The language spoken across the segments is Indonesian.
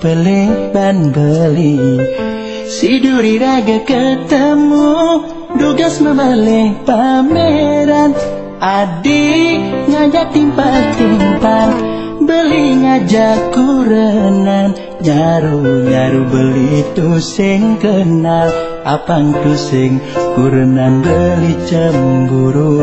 peleh ban beli Si duri raga ketemu Dugas memaleh pameran. Adi ngajak timpal-timpal Beli ngajak kurenan. Nyaru-nyaru beli tuseng kenal Apang tu sing kurenan beli cemburu.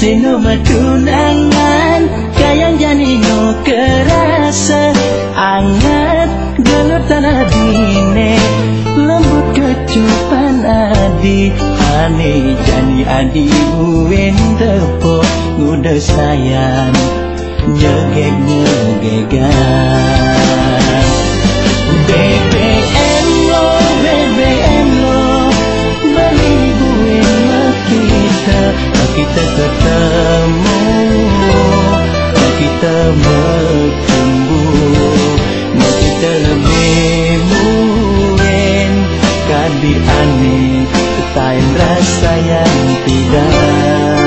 sino matunangan kayang janino kerasa. Angat gelut tanah dine lembut kecupan adi. Ane jani adi uwin tepo ngude sayang nyegek ngegegan BPM kita Tak kita ketemu kita bertumbuh. Mau kita lebih mungkin Kadi aneh Ketain rasa yang tidak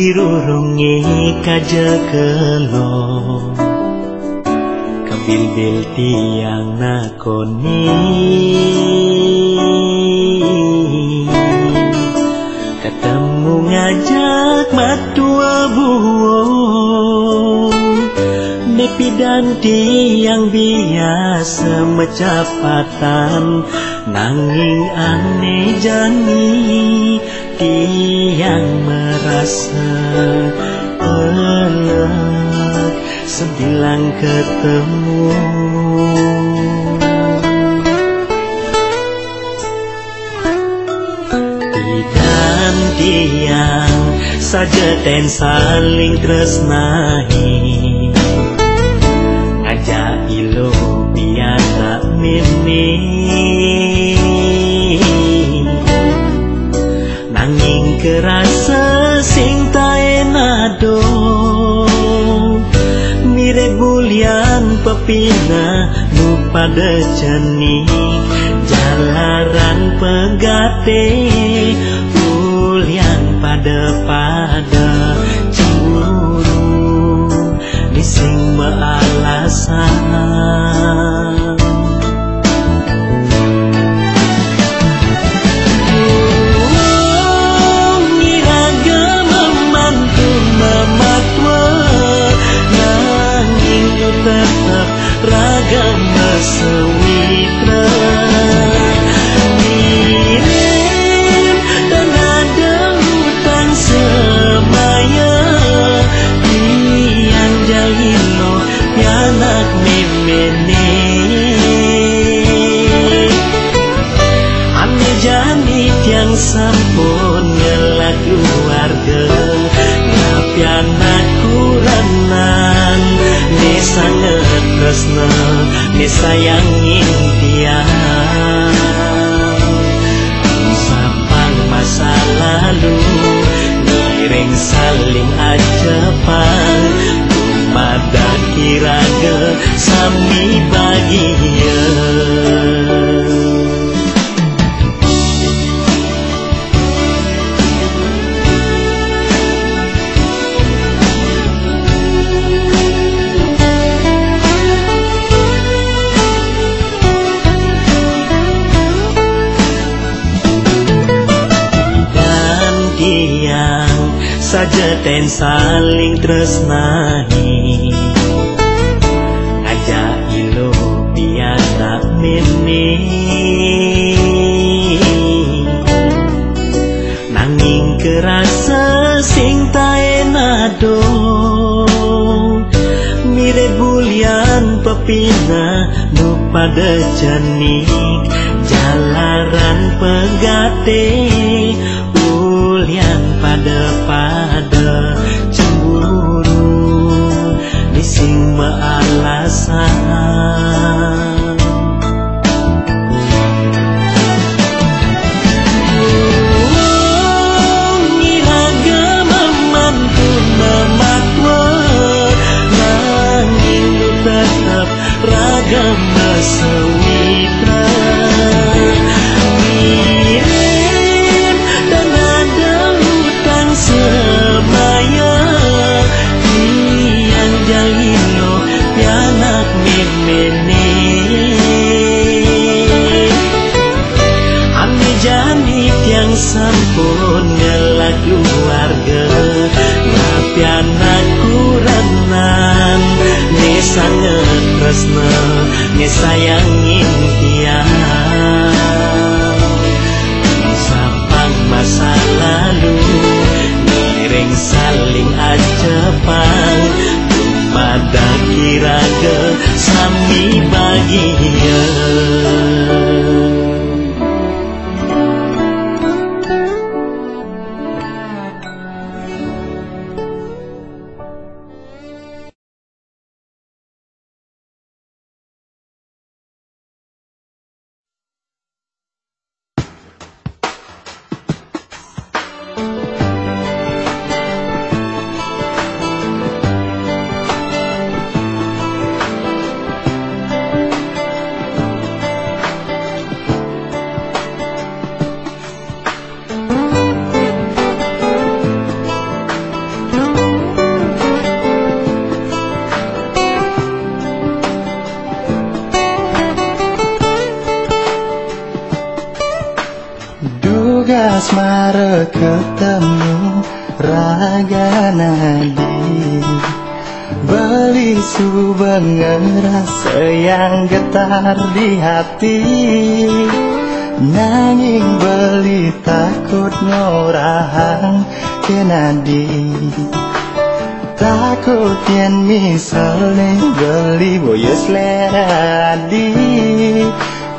lepasan dirurungi kaja kelo. Kebil-bil tiang nakoni. Ketemu ngajak matua buo. Nepi dan tiang biasa mecepatan Nanging aneh jani Tiang merasa elek Sebilang ketemu. Dan tiang saja ten saling tresnahi Bulian pepina nu pada jani Jalaran pegate Bulian pada pada cemburu Nising mealasan so Sayangin dia Sapang masa lalu Ngiring saling ajapan. Mada kiraga Sami saling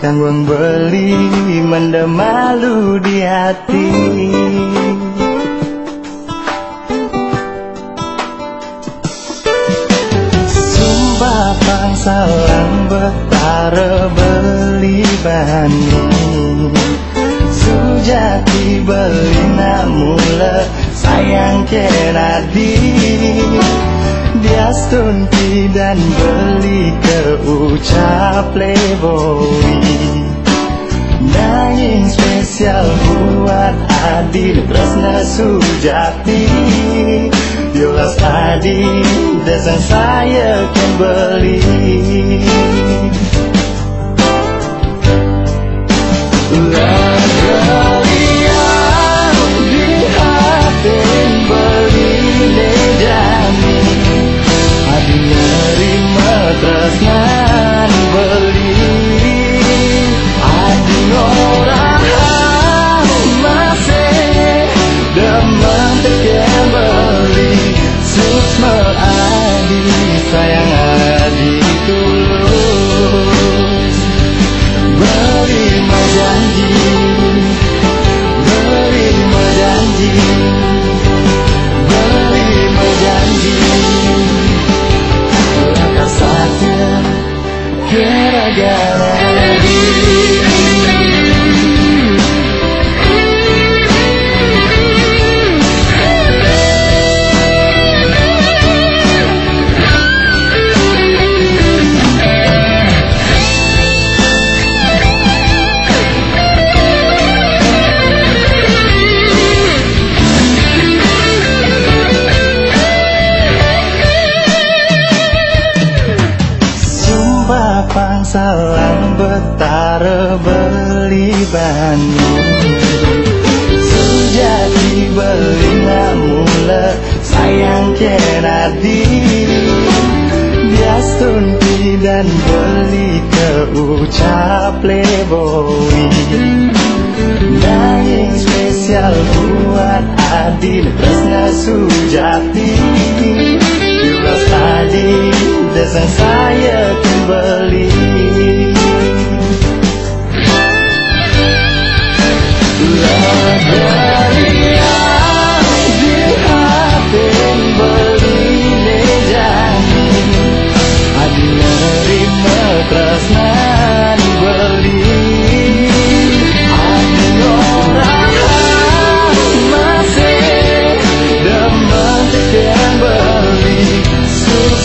Kang beli mendem malu di hati. Sumpah salam betara beli bani Sujati beli namula sayang kenadi dia stunti dan beli ke ucap playboy. Nanging spesial buat Adil Tresna Sujati. Yolas Adi Desang saya kembali. Tresnan beli Adi orang masih demen tekan beli Susma adi sayang adi tulus Beri janji Beri janji I got. Dan beli ke ucap playboy. Nanging spesial buat Adil Tresna Sujati. Julas tadi Desang saya kembali Tresnan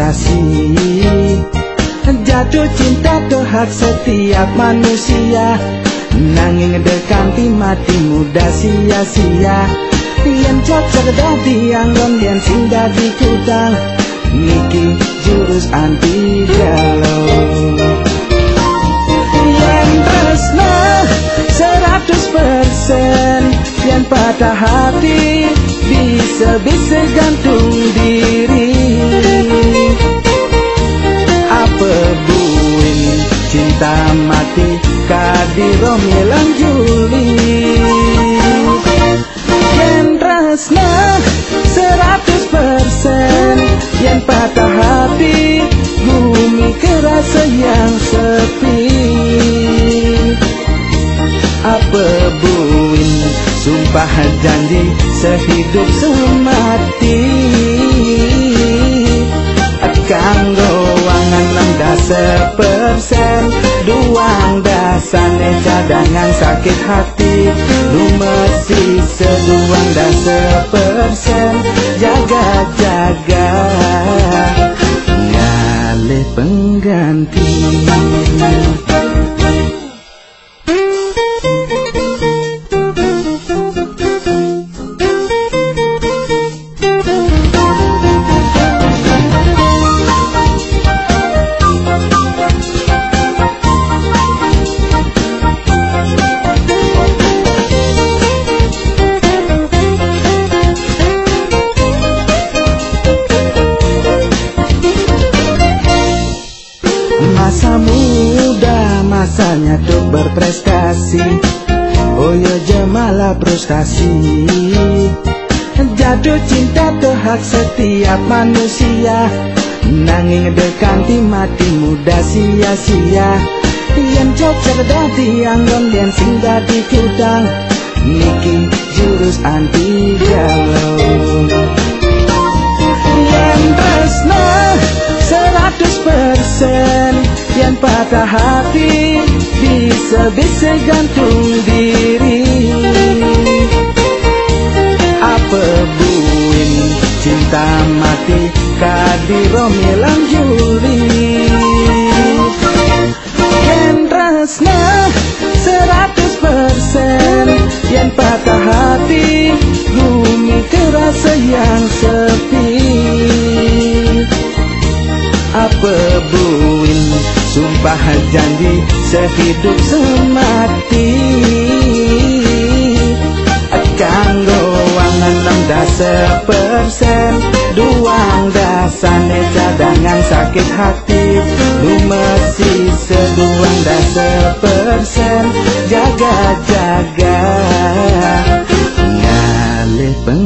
frustasi Jatuh cinta tuh hak setiap manusia. Nanging dekanti mati muda sia-sia. Yang cocok anggon yang sing dadi kutang Niki jurus anti galau. Yang tresna seratus persen. Yang patah hati bisa-bisa gantung diri cinta mati kadiro milang Juli. Yang rasna seratus persen Yang patah hati bumi kerasa yang sepi. Apa buin sumpah janji sehidup semati enam dasa persen Duang dasane cadangan sakit hati. Lu masih seduang dasa persen Jaga-jaga Ngalih pengganti masanya tuh berprestasi. Oh ya jemalah frustasi Jatuh cinta tuh hak setiap manusia. Nanging dekanti mati muda sia-sia. Yang cocok dadi anggon dan sing dadi kutang Niki jurus anti galau. Yang tresna seratus persen Yang patah hati bisa-bisa gantung diri. Apa buin cinta mati kadiro milang Juli? Rasna seratus persen. Yang patah hati bumi kerasa yang sepi. Apa buin Sumpah janji sehidup semati. Kanggo enam dasa persen Duang dasane cadangan sakit hati. Lu masih seduang dasa persen Jaga-jaga. Ngalih pengganti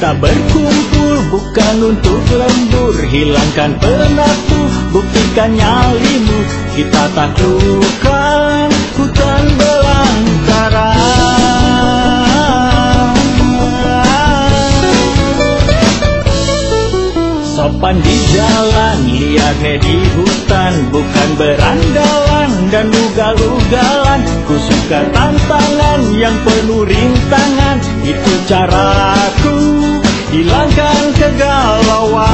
kita berkumpul, bukan untuk lembur. Hilangkan penatmu, buktikan nyalimu. Kita taklukkan hutan belangkara Sopan di jalan, liarnya di hutan. Bukan berandalan dan ugal-ugalan Ku suka tantangan yang penuh rintangan. Itu caraku hilangkan kegalauan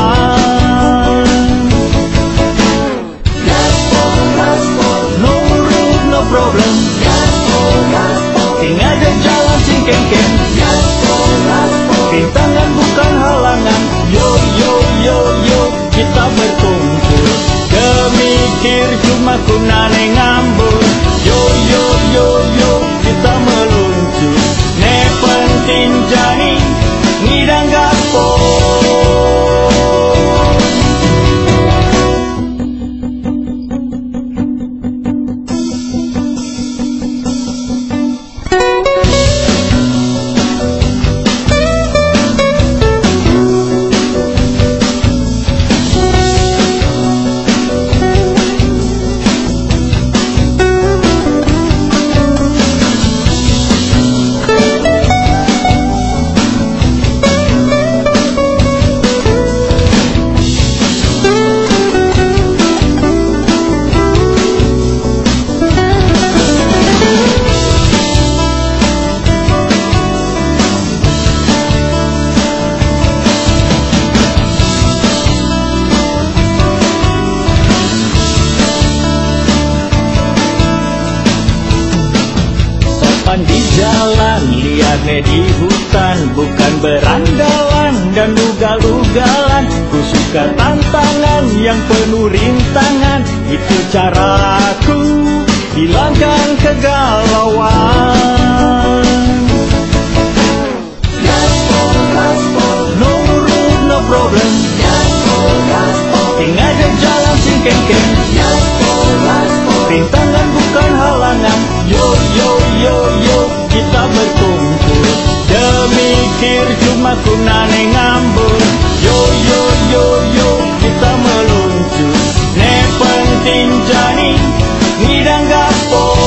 Demikir cuma kunane ngambul Yo yo yo yo Kita meluncur. Ne penting jani Ngidang gaspol.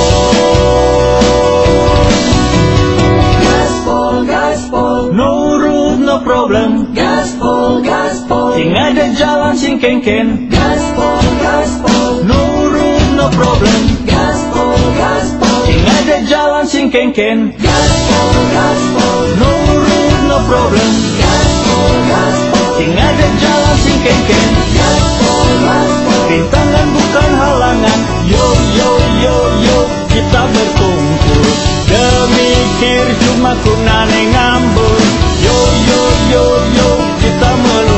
Gaspol, gaspol, No road no problem. Gaspol, gaspol, Sing ada jalan sing ken gaspol, gaspol, No road no problem. Gaspol, gaspol, Sing ada jalan sing ken gaspol, gaspol, no problem. Sing ada jalan sing ken gaspol, gaspol. Rintangan bukan halangan. Yo yo yo yo Kita berkumpul. Demikir cuma kunane ngambul Yo yo yo yo Kita meluncur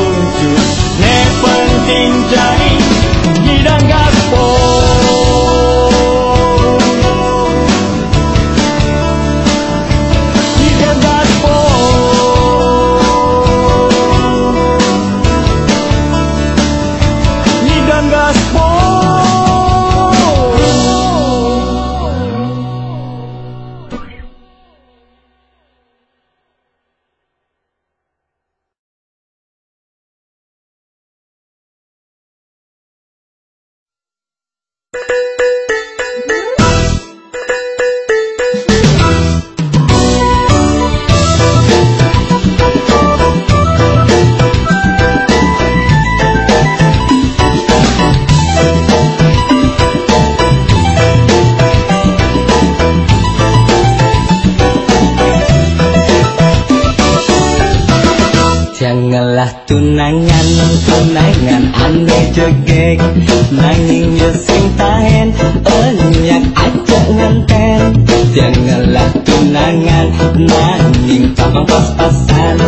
tangan Nanging tampang pas-pasan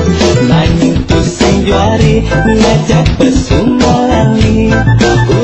Nanging tuh sing juari Ngajak bersumbalani Uh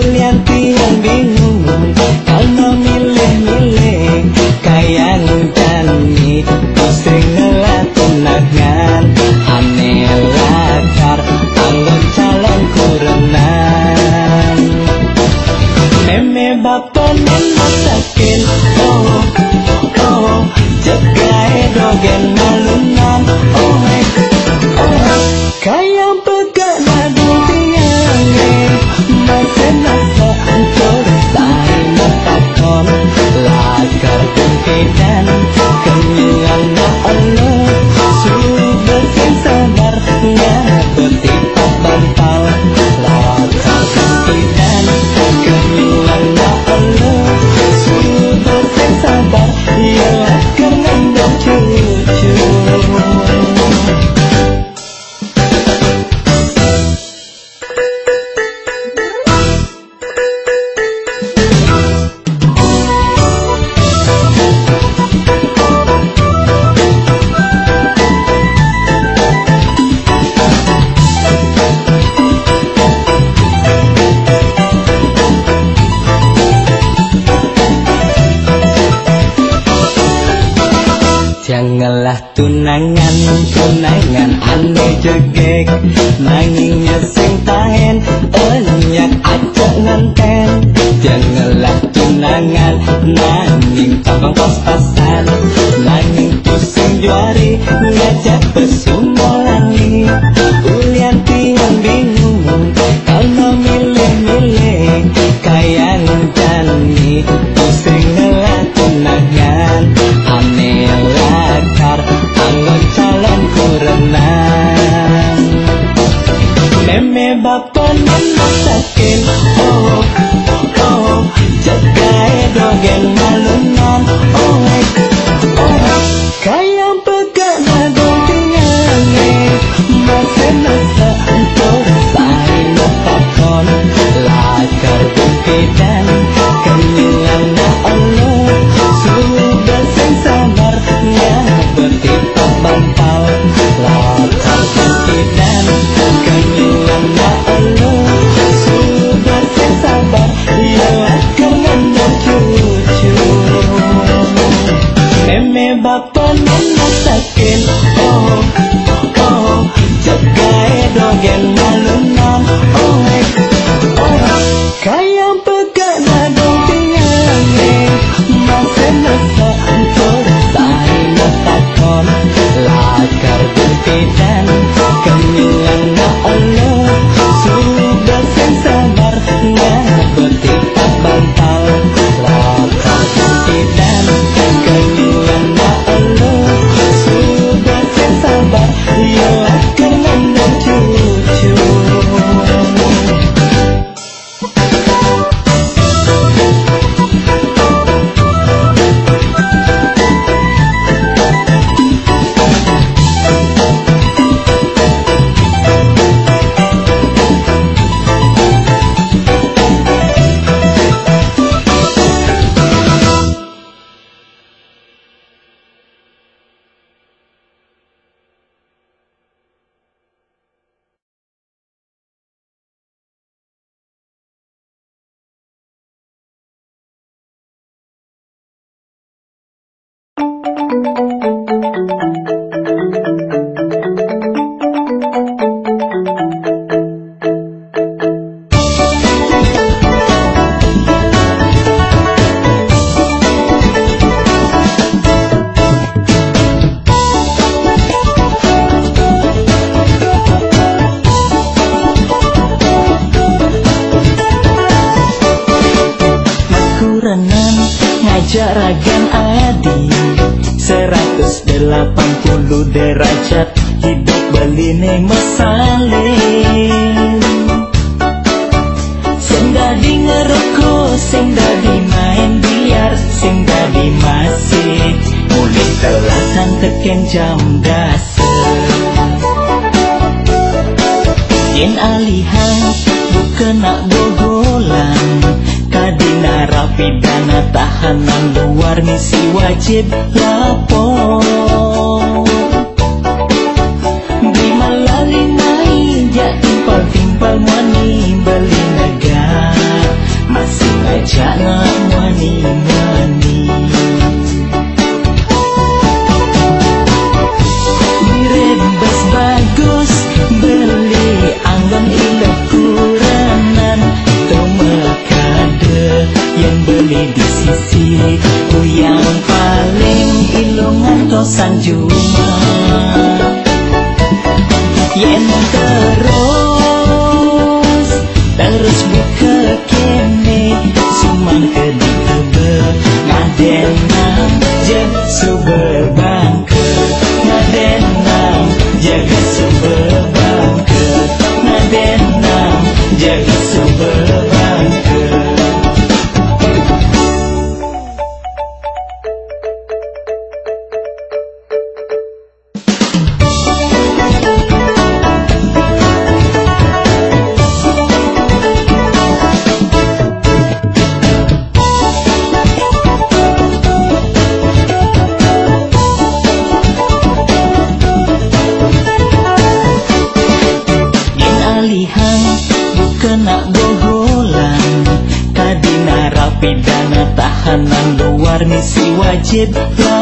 jam gasel Yen alihan bukena gogolan Kadina rapidana tahanan luar misi wajib. Yesu berbankut Ngadenang Jaga semua cipta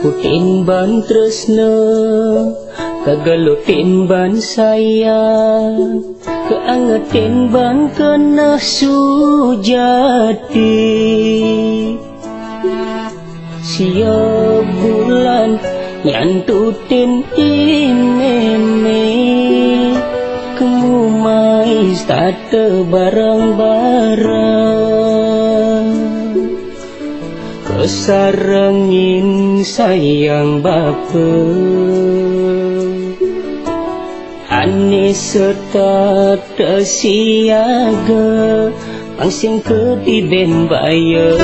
Kesaputin ban tresna Kegelutin ban sayang Keangetin ban kena sujati. Siap bulan nyantutin inene Kemumai starte barang-barang Kesarengin sayang bapa. Ane serta tersiaga Pangsing ketiben bayar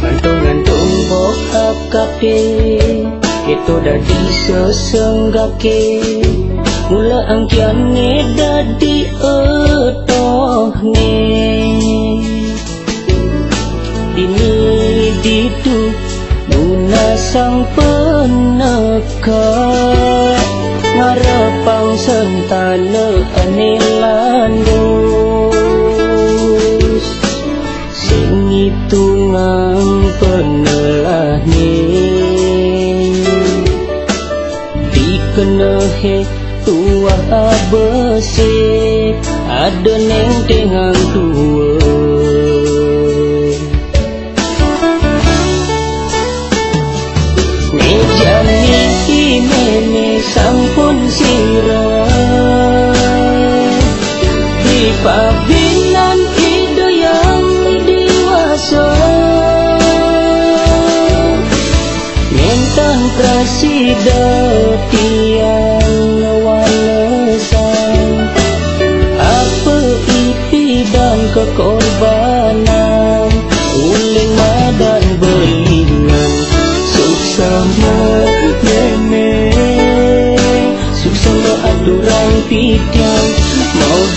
Gantung-gantung bokap kape Itu dah disesenggake Mula angkian ni dadi otoh ni Dini didu Muna sang peneka. Ngarepang sentana anilandu Tungang penelah ni Dikenahe besi ada neng dengan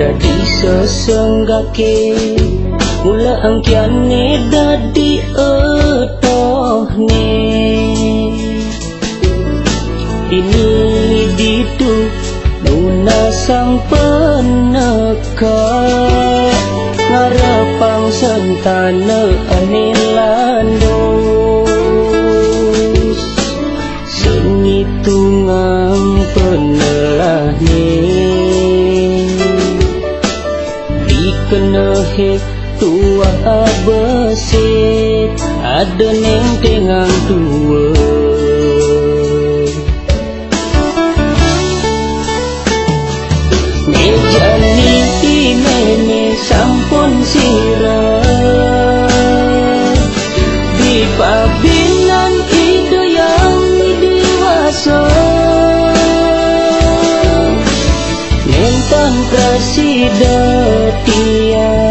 Itu dah disesenggake Mula angkiane dadi etoh ne Ini ditu Nuna sang peneka. Ngarepang sentana anilandung neng tengang tua. Meja ni nene sampun sirah Di pabinan yang dewasa. Nentang kasih detiang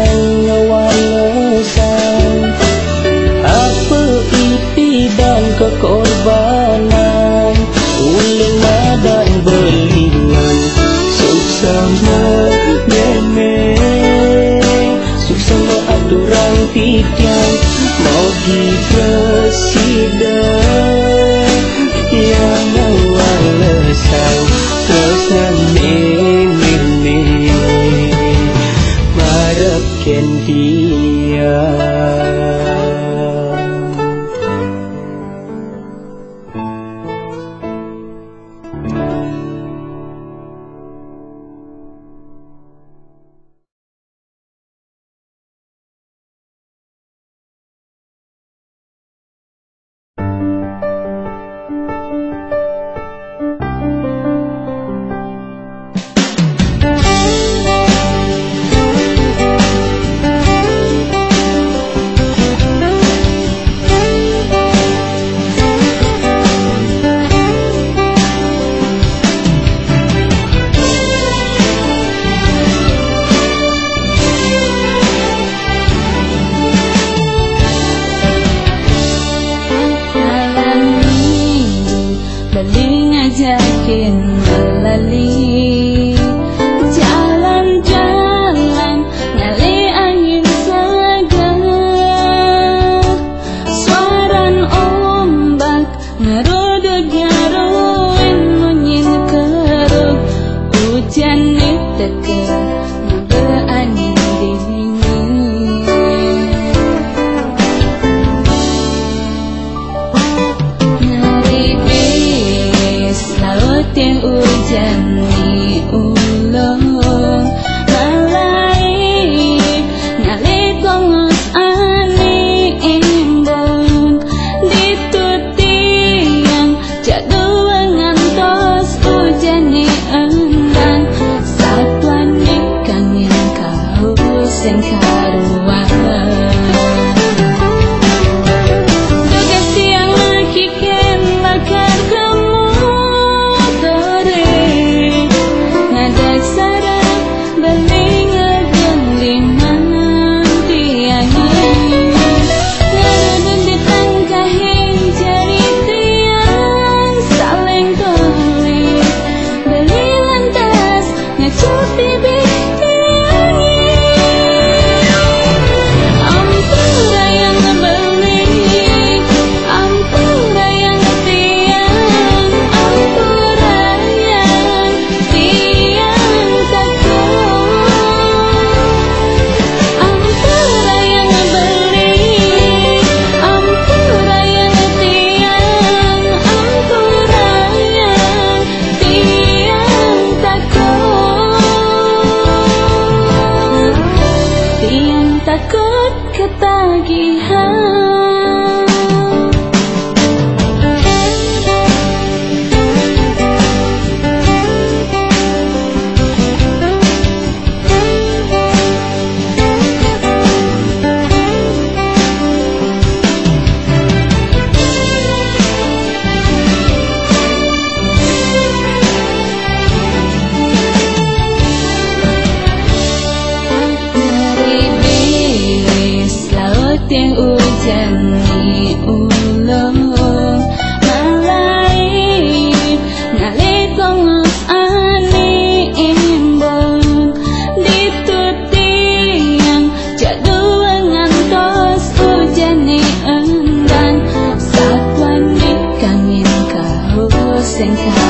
ang magnene Susama at urang titian Mogi presid sing to.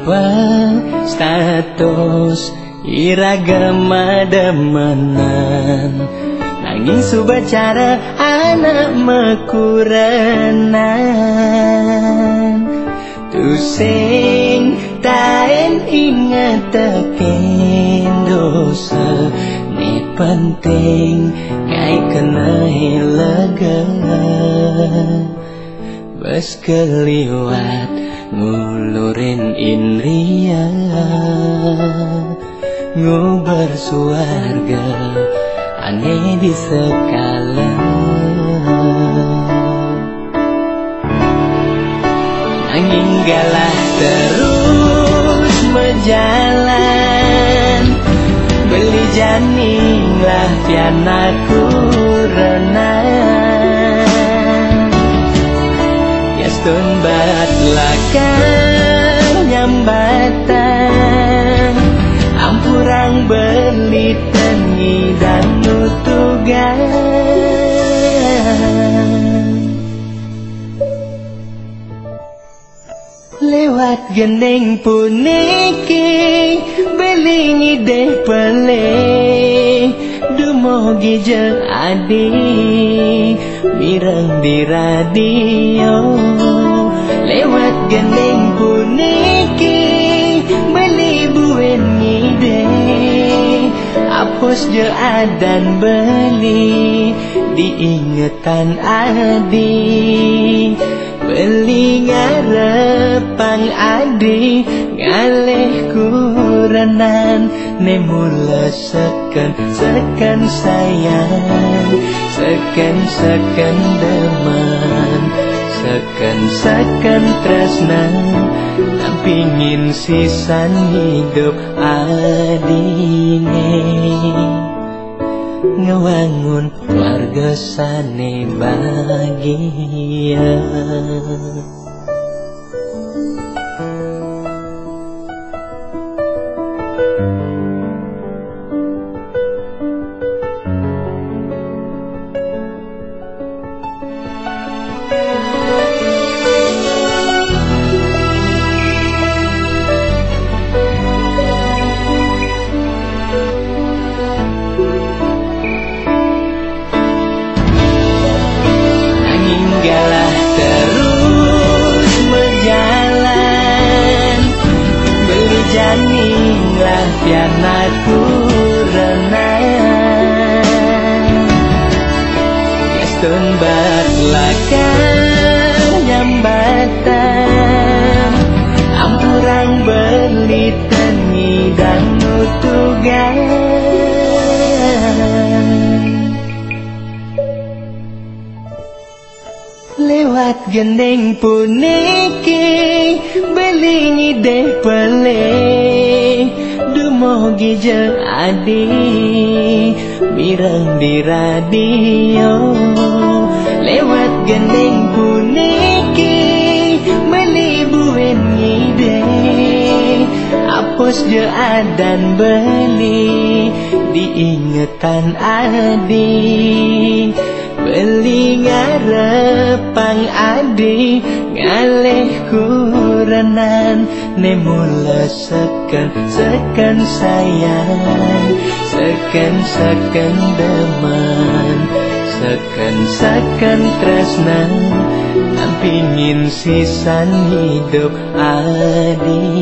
tanpa status iragama demenan Nanging subacara anak mekuranan. Tusing taen ingat teken dosa Ni penting Kai kena lega Bes keliwat ngulurin inria Ngubar suarga aneh di sekala. Galah terus menjalan Beli janing lah pianaku renang Yastun bat lakang nyambatan. Ampurang beli tengi dan nutugan. Lewat geneng puniki Belingi deh pele. Dumogi je adi Mirang di radio Lewat geneng puniki Beli buen ngide. Apus je adan beli Diingetan adi. Beli ngarepang adi Ngalih kuranan. Nemula seken seken sayang Seken seken deman Seken tresna. Nampingin sisan hidup adine. Ngewangun warga sane bahagia adan beli Diingetan adi. Beli ngarepang adi Ngalih kuranan Nemula seken seken sayang Seken seken deman Seken seken tresna Nampingin sisan hidup adine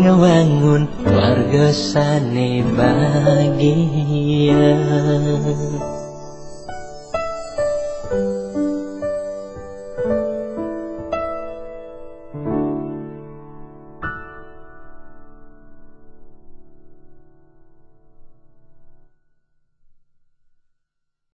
ngewangun warga sane bahagia